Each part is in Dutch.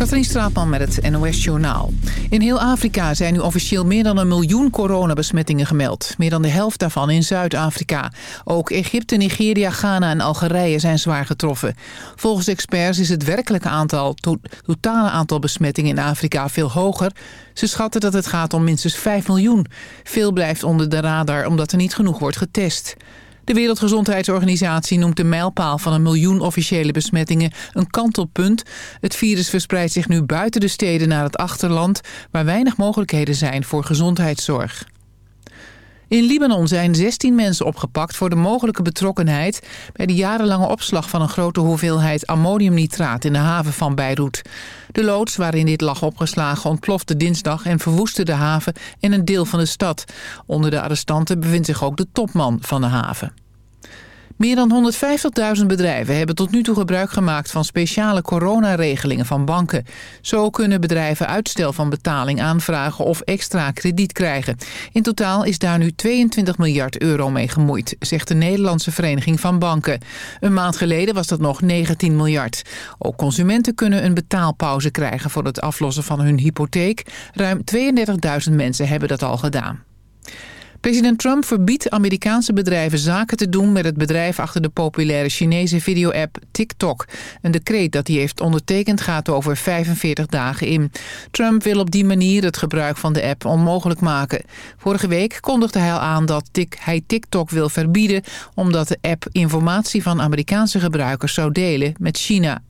Katrien Straatman met het NOS Journaal. In heel Afrika zijn nu officieel meer dan een miljoen coronabesmettingen gemeld. Meer dan de helft daarvan in Zuid-Afrika. Ook Egypte, Nigeria, Ghana en Algerije zijn zwaar getroffen. Volgens experts is het werkelijke aantal, totale aantal besmettingen in Afrika veel hoger. Ze schatten dat het gaat om minstens 5 miljoen. Veel blijft onder de radar omdat er niet genoeg wordt getest. De Wereldgezondheidsorganisatie noemt de mijlpaal van een miljoen officiële besmettingen een kantelpunt. Het virus verspreidt zich nu buiten de steden naar het achterland, waar weinig mogelijkheden zijn voor gezondheidszorg. In Libanon zijn 16 mensen opgepakt voor de mogelijke betrokkenheid... bij de jarenlange opslag van een grote hoeveelheid ammoniumnitraat in de haven van Beirut. De loods waarin dit lag opgeslagen ontplofte dinsdag en verwoestte de haven en een deel van de stad. Onder de arrestanten bevindt zich ook de topman van de haven. Meer dan 150.000 bedrijven hebben tot nu toe gebruik gemaakt van speciale coronaregelingen van banken. Zo kunnen bedrijven uitstel van betaling aanvragen of extra krediet krijgen. In totaal is daar nu 22 miljard euro mee gemoeid, zegt de Nederlandse Vereniging van Banken. Een maand geleden was dat nog 19 miljard. Ook consumenten kunnen een betaalpauze krijgen voor het aflossen van hun hypotheek. Ruim 32.000 mensen hebben dat al gedaan. President Trump verbiedt Amerikaanse bedrijven zaken te doen met het bedrijf achter de populaire Chinese video-app TikTok. Een decreet dat hij heeft ondertekend gaat over 45 dagen in. Trump wil op die manier het gebruik van de app onmogelijk maken. Vorige week kondigde hij al aan dat hij TikTok wil verbieden... omdat de app informatie van Amerikaanse gebruikers zou delen met China.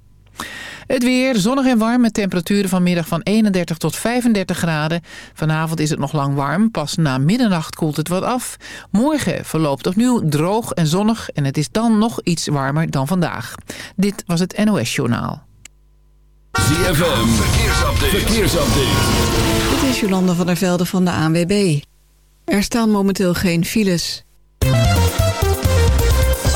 Het weer, zonnig en warm met temperaturen vanmiddag van 31 tot 35 graden. Vanavond is het nog lang warm, pas na middernacht koelt het wat af. Morgen verloopt opnieuw droog en zonnig en het is dan nog iets warmer dan vandaag. Dit was het NOS Journaal. ZFM, verkeersupdate. verkeersupdate. Dit is Jolanda van der Velde van de ANWB. Er staan momenteel geen files.